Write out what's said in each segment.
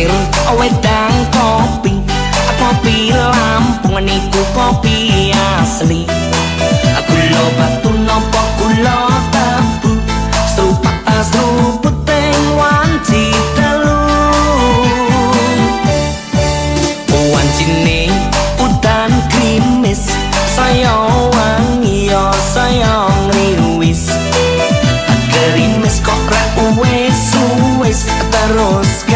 air wedang kopi. Kopi lampung niku kopi asli. Aku lo batu nopo gula tebu serupa tas rumput teng wanci telu. Wanci ni udan krimis saya wangi yo saya ngriwis. Krimis kok rak uwes uwes terus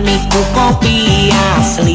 menipu kopi asli